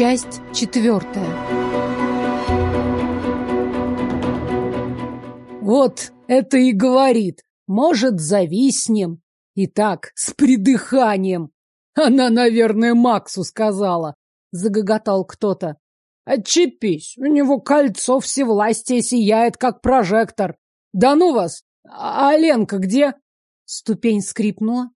Часть четвертая. Вот это и говорит. Может, зависнем. И так, с придыханием. Она, наверное, Максу сказала. Загоготал кто-то. Отчепись, у него кольцо всевластия сияет, как прожектор. Да ну вас! А Ленка где? Ступень скрипнула.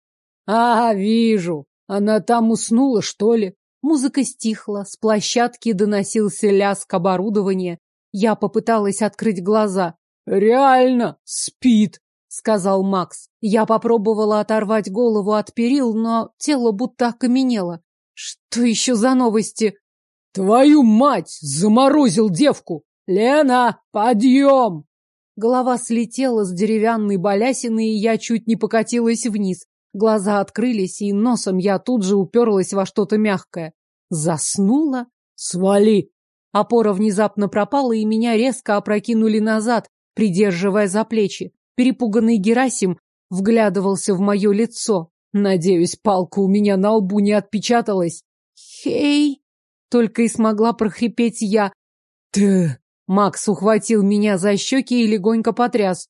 А, вижу. Она там уснула, что ли? Музыка стихла, с площадки доносился лязг оборудования. Я попыталась открыть глаза. «Реально спит», — сказал Макс. Я попробовала оторвать голову от перил, но тело будто окаменело. Что еще за новости? «Твою мать! Заморозил девку! Лена, подъем!» Голова слетела с деревянной балясины, и я чуть не покатилась вниз. Глаза открылись, и носом я тут же уперлась во что-то мягкое. Заснула? Свали! Опора внезапно пропала, и меня резко опрокинули назад, придерживая за плечи. Перепуганный Герасим вглядывался в мое лицо. Надеюсь, палка у меня на лбу не отпечаталась. «Хей!» — только и смогла прохрипеть я. «Ты...» — Макс ухватил меня за щеки и легонько потряс.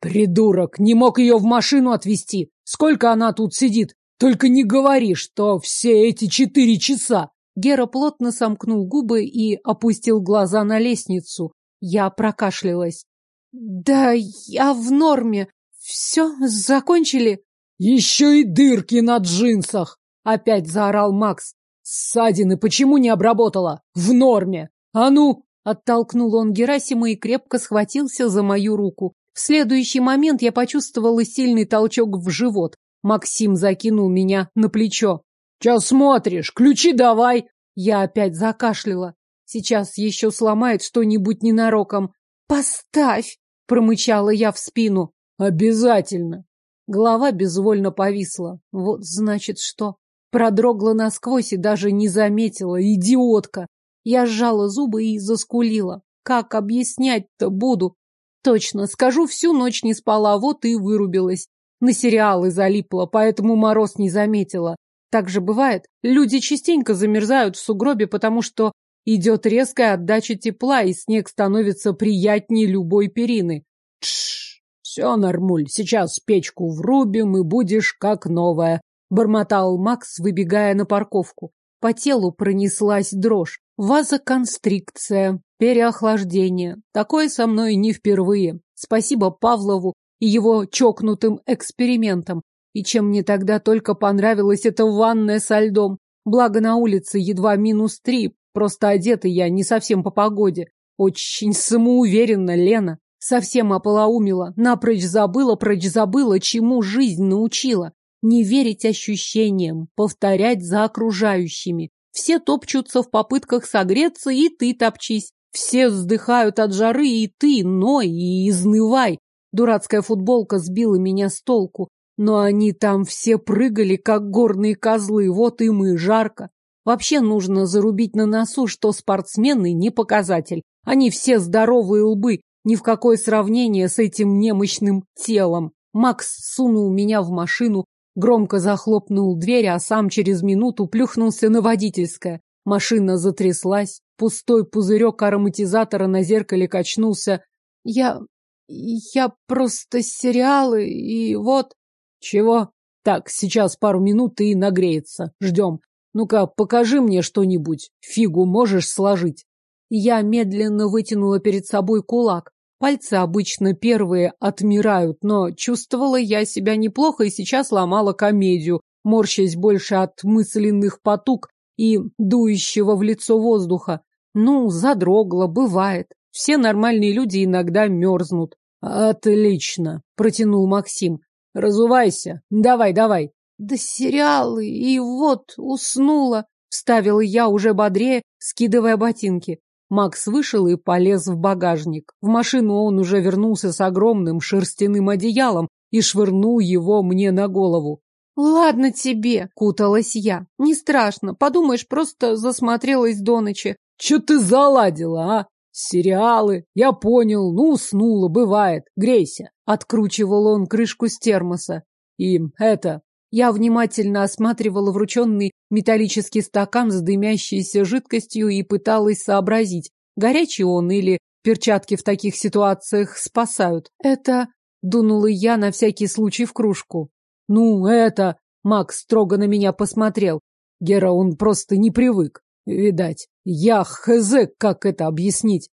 «Придурок! Не мог ее в машину отвезти! Сколько она тут сидит? Только не говори, что все эти четыре часа!» Гера плотно сомкнул губы и опустил глаза на лестницу. Я прокашлялась. «Да я в норме. Все, закончили?» «Еще и дырки на джинсах!» — опять заорал Макс. «Ссадины почему не обработала? В норме! А ну!» Оттолкнул он Герасима и крепко схватился за мою руку. В следующий момент я почувствовала сильный толчок в живот. Максим закинул меня на плечо. «Че смотришь? Ключи давай!» Я опять закашляла. Сейчас еще сломает что-нибудь ненароком. «Поставь!» — промычала я в спину. «Обязательно!» Голова безвольно повисла. Вот значит что. Продрогла насквозь и даже не заметила. Идиотка! Я сжала зубы и заскулила. Как объяснять-то буду? Точно, скажу, всю ночь не спала, вот и вырубилась. На сериалы залипла, поэтому мороз не заметила. Так же бывает. Люди частенько замерзают в сугробе, потому что идет резкая отдача тепла, и снег становится приятнее любой перины. Тш, все, нормуль, сейчас печку врубим, и будешь как новая, бормотал Макс, выбегая на парковку. По телу пронеслась дрожь. Вазоконстрикция, переохлаждение. Такое со мной не впервые. Спасибо Павлову и его чокнутым экспериментам. И чем мне тогда только понравилась эта ванная со льдом. Благо на улице едва минус три, просто одета я не совсем по погоде. Очень самоуверенно, Лена. Совсем ополоумила, напрочь забыла, прочь забыла, чему жизнь научила. Не верить ощущениям, повторять за окружающими. Все топчутся в попытках согреться, и ты топчись. Все вздыхают от жары, и ты ной и изнывай. Дурацкая футболка сбила меня с толку. Но они там все прыгали, как горные козлы, вот им и жарко. Вообще нужно зарубить на носу, что спортсмены не показатель. Они все здоровые лбы, ни в какое сравнение с этим немощным телом. Макс сунул меня в машину, Громко захлопнул дверь, а сам через минуту плюхнулся на водительское. Машина затряслась, пустой пузырек ароматизатора на зеркале качнулся. Я... я просто сериалы, и вот... Чего? Так, сейчас пару минут и нагреется. Ждем. Ну-ка, покажи мне что-нибудь. Фигу можешь сложить? Я медленно вытянула перед собой кулак. Пальцы обычно первые отмирают, но чувствовала я себя неплохо и сейчас ломала комедию, морщась больше от мысленных потуг и дующего в лицо воздуха. Ну, задрогла, бывает. Все нормальные люди иногда мерзнут. Отлично, протянул Максим. Разувайся. Давай, давай. Да сериалы, и вот уснула, вставила я уже бодрее, скидывая ботинки. Макс вышел и полез в багажник. В машину он уже вернулся с огромным шерстяным одеялом и швырнул его мне на голову. «Ладно тебе», — куталась я. «Не страшно. Подумаешь, просто засмотрелась до ночи». «Чё ты заладила, а? Сериалы. Я понял. Ну, уснула, бывает. Грейся». Откручивал он крышку с термоса. «И это...» Я внимательно осматривала врученный металлический стакан с дымящейся жидкостью и пыталась сообразить, горячий он или перчатки в таких ситуациях спасают. Это... Дунула я на всякий случай в кружку. Ну, это... Макс строго на меня посмотрел. Гера, он просто не привык. Видать. Я хз, как это объяснить?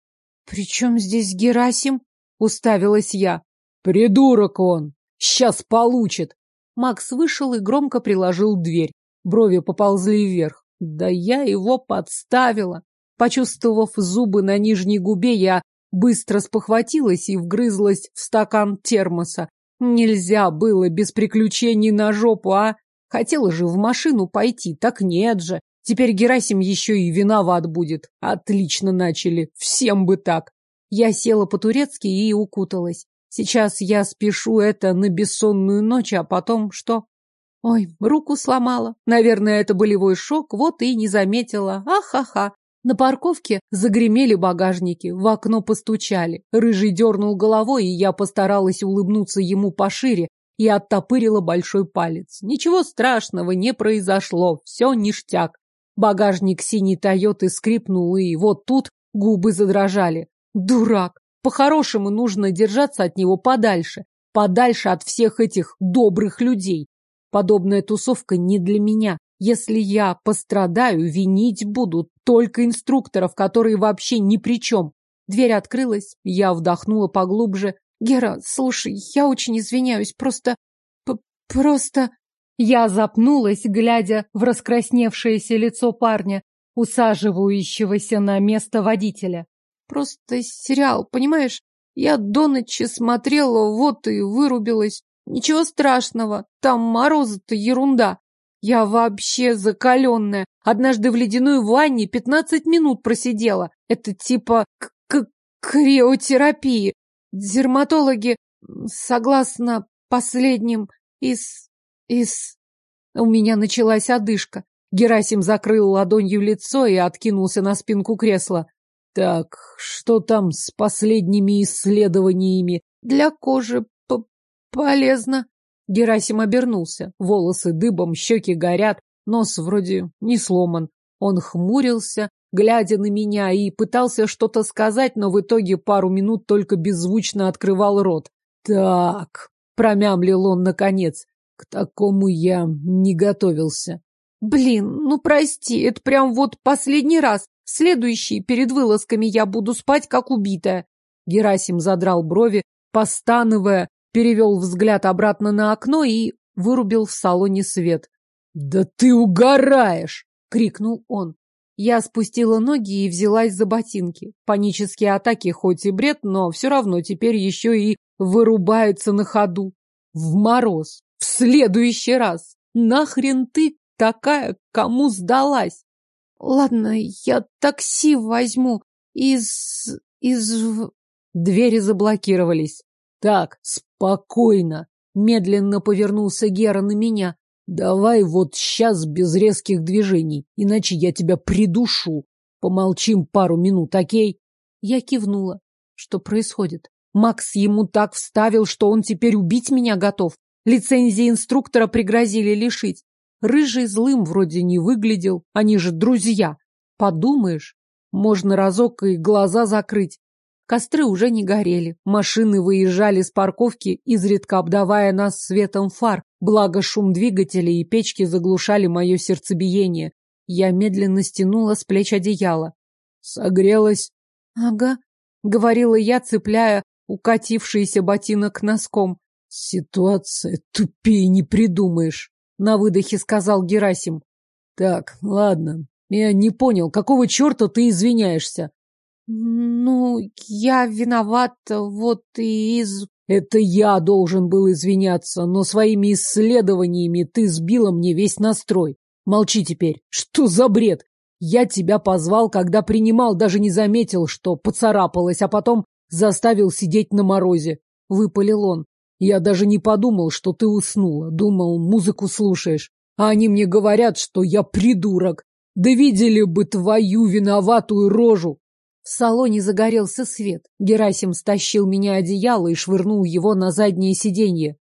При чем здесь Герасим? Уставилась я. Придурок он. Сейчас получит. Макс вышел и громко приложил дверь. Брови поползли вверх. Да я его подставила. Почувствовав зубы на нижней губе, я быстро спохватилась и вгрызлась в стакан термоса. Нельзя было без приключений на жопу, а? Хотела же в машину пойти, так нет же. Теперь Герасим еще и виноват будет. Отлично начали. Всем бы так. Я села по-турецки и укуталась. Сейчас я спешу это на бессонную ночь, а потом что? Ой, руку сломала. Наверное, это болевой шок, вот и не заметила. Ахаха. На парковке загремели багажники, в окно постучали. Рыжий дернул головой, и я постаралась улыбнуться ему пошире и оттопырила большой палец. Ничего страшного не произошло, все ништяк. Багажник синей Тойоты скрипнул, и вот тут губы задрожали. Дурак! По-хорошему нужно держаться от него подальше. Подальше от всех этих добрых людей. Подобная тусовка не для меня. Если я пострадаю, винить будут только инструкторов, которые вообще ни при чем. Дверь открылась, я вдохнула поглубже. Гера, слушай, я очень извиняюсь, просто... просто... Я запнулась, глядя в раскрасневшееся лицо парня, усаживающегося на место водителя. Просто сериал, понимаешь? Я до ночи смотрела, вот и вырубилась. Ничего страшного, там морозы-то ерунда. Я вообще закаленная. Однажды в ледяной ванне пятнадцать минут просидела. Это типа к криотерапии. Дерматологи, согласно последним из... из... У меня началась одышка. Герасим закрыл ладонью лицо и откинулся на спинку кресла. Так, что там с последними исследованиями? Для кожи полезно. Герасим обернулся. Волосы дыбом, щеки горят, нос вроде не сломан. Он хмурился, глядя на меня, и пытался что-то сказать, но в итоге пару минут только беззвучно открывал рот. «Так», — промямлил он наконец, — «к такому я не готовился». «Блин, ну прости, это прям вот последний раз. Следующий, перед вылазками я буду спать, как убитая». Герасим задрал брови, постановая, перевел взгляд обратно на окно и вырубил в салоне свет. «Да ты угораешь!» — крикнул он. Я спустила ноги и взялась за ботинки. Панические атаки хоть и бред, но все равно теперь еще и вырубаются на ходу. В мороз. В следующий раз. Нахрен ты такая, кому сдалась? Ладно, я такси возьму. Из... из... Двери заблокировались. Так, спокойно. Медленно повернулся Гера на меня. Давай вот сейчас без резких движений, иначе я тебя придушу. Помолчим пару минут, окей? Я кивнула. Что происходит? Макс ему так вставил, что он теперь убить меня готов. Лицензии инструктора пригрозили лишить. Рыжий злым вроде не выглядел, они же друзья. Подумаешь, можно разок и глаза закрыть. Костры уже не горели, машины выезжали с парковки, изредка обдавая нас светом фар, благо шум двигателей и печки заглушали мое сердцебиение. Я медленно стянула с плеч одеяло. «Согрелась?» «Ага», — говорила я, цепляя укатившийся ботинок носком. «Ситуация тупее не придумаешь», — на выдохе сказал Герасим. «Так, ладно, я не понял, какого черта ты извиняешься?» «Ну, я виновата, вот и из...» «Это я должен был извиняться, но своими исследованиями ты сбила мне весь настрой. Молчи теперь. Что за бред? Я тебя позвал, когда принимал, даже не заметил, что поцарапалась, а потом заставил сидеть на морозе. Выпалил он. Я даже не подумал, что ты уснула. Думал, музыку слушаешь. А они мне говорят, что я придурок. Да видели бы твою виноватую рожу. В салоне загорелся свет. Герасим стащил меня одеяло и швырнул его на заднее сиденье.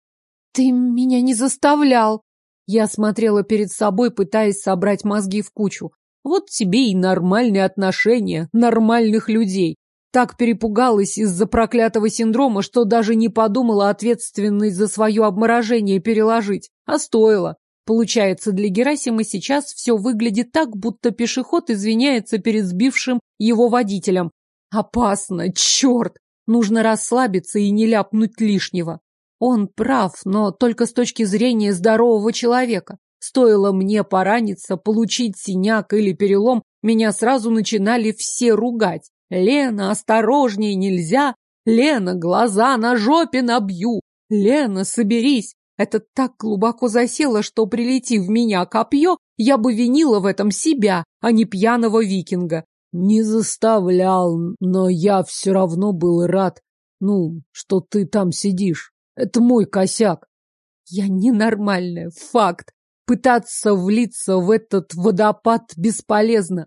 «Ты меня не заставлял!» Я смотрела перед собой, пытаясь собрать мозги в кучу. Вот тебе и нормальные отношения нормальных людей. Так перепугалась из-за проклятого синдрома, что даже не подумала ответственность за свое обморожение переложить. А стоило. Получается, для Герасима сейчас все выглядит так, будто пешеход извиняется перед сбившим его водителем. Опасно, черт! Нужно расслабиться и не ляпнуть лишнего. Он прав, но только с точки зрения здорового человека. Стоило мне пораниться, получить синяк или перелом, меня сразу начинали все ругать. Лена, осторожней, нельзя. Лена, глаза на жопе набью. Лена, соберись. Это так глубоко засело, что, прилетив в меня копье, я бы винила в этом себя, а не пьяного викинга. Не заставлял, но я все равно был рад. Ну, что ты там сидишь. Это мой косяк. Я ненормальная, факт. Пытаться влиться в этот водопад бесполезно.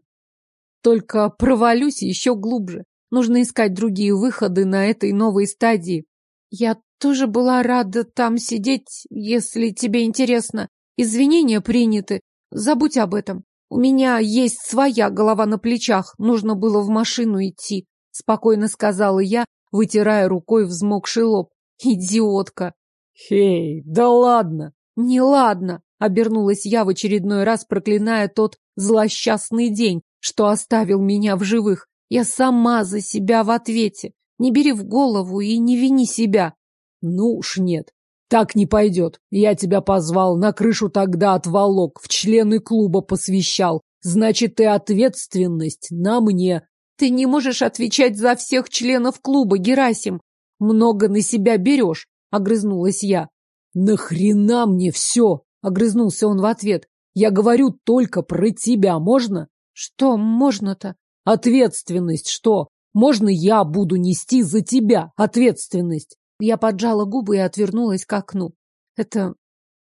Только провалюсь еще глубже. Нужно искать другие выходы на этой новой стадии. Я тоже была рада там сидеть, если тебе интересно. Извинения приняты. Забудь об этом. У меня есть своя голова на плечах. Нужно было в машину идти, спокойно сказала я, вытирая рукой взмокший лоб. Идиотка. Хей, да ладно. Не ладно, обернулась я в очередной раз, проклиная тот злосчастный день, что оставил меня в живых. Я сама за себя в ответе. Не бери в голову и не вини себя. Ну уж нет. Так не пойдет. Я тебя позвал, на крышу тогда отволок, в члены клуба посвящал. Значит, и ответственность на мне. Ты не можешь отвечать за всех членов клуба, Герасим. Много на себя берешь, огрызнулась я. Нахрена мне все? Огрызнулся он в ответ. Я говорю только про тебя, можно? Что можно-то? Ответственность что? Можно я буду нести за тебя ответственность? Я поджала губы и отвернулась к окну. Это...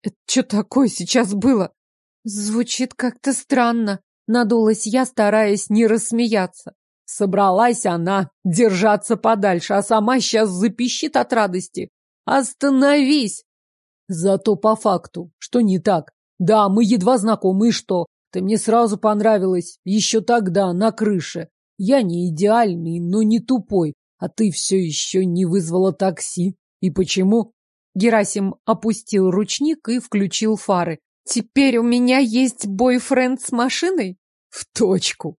это что такое сейчас было? Звучит как-то странно. Надулась я, стараясь не рассмеяться. Собралась она держаться подальше, а сама сейчас запищит от радости. Остановись! Зато по факту, что не так. Да, мы едва знакомы, и что? Ты мне сразу понравилась, еще тогда, на крыше. Я не идеальный, но не тупой, а ты все еще не вызвала такси. И почему? Герасим опустил ручник и включил фары. Теперь у меня есть бойфренд с машиной? В точку.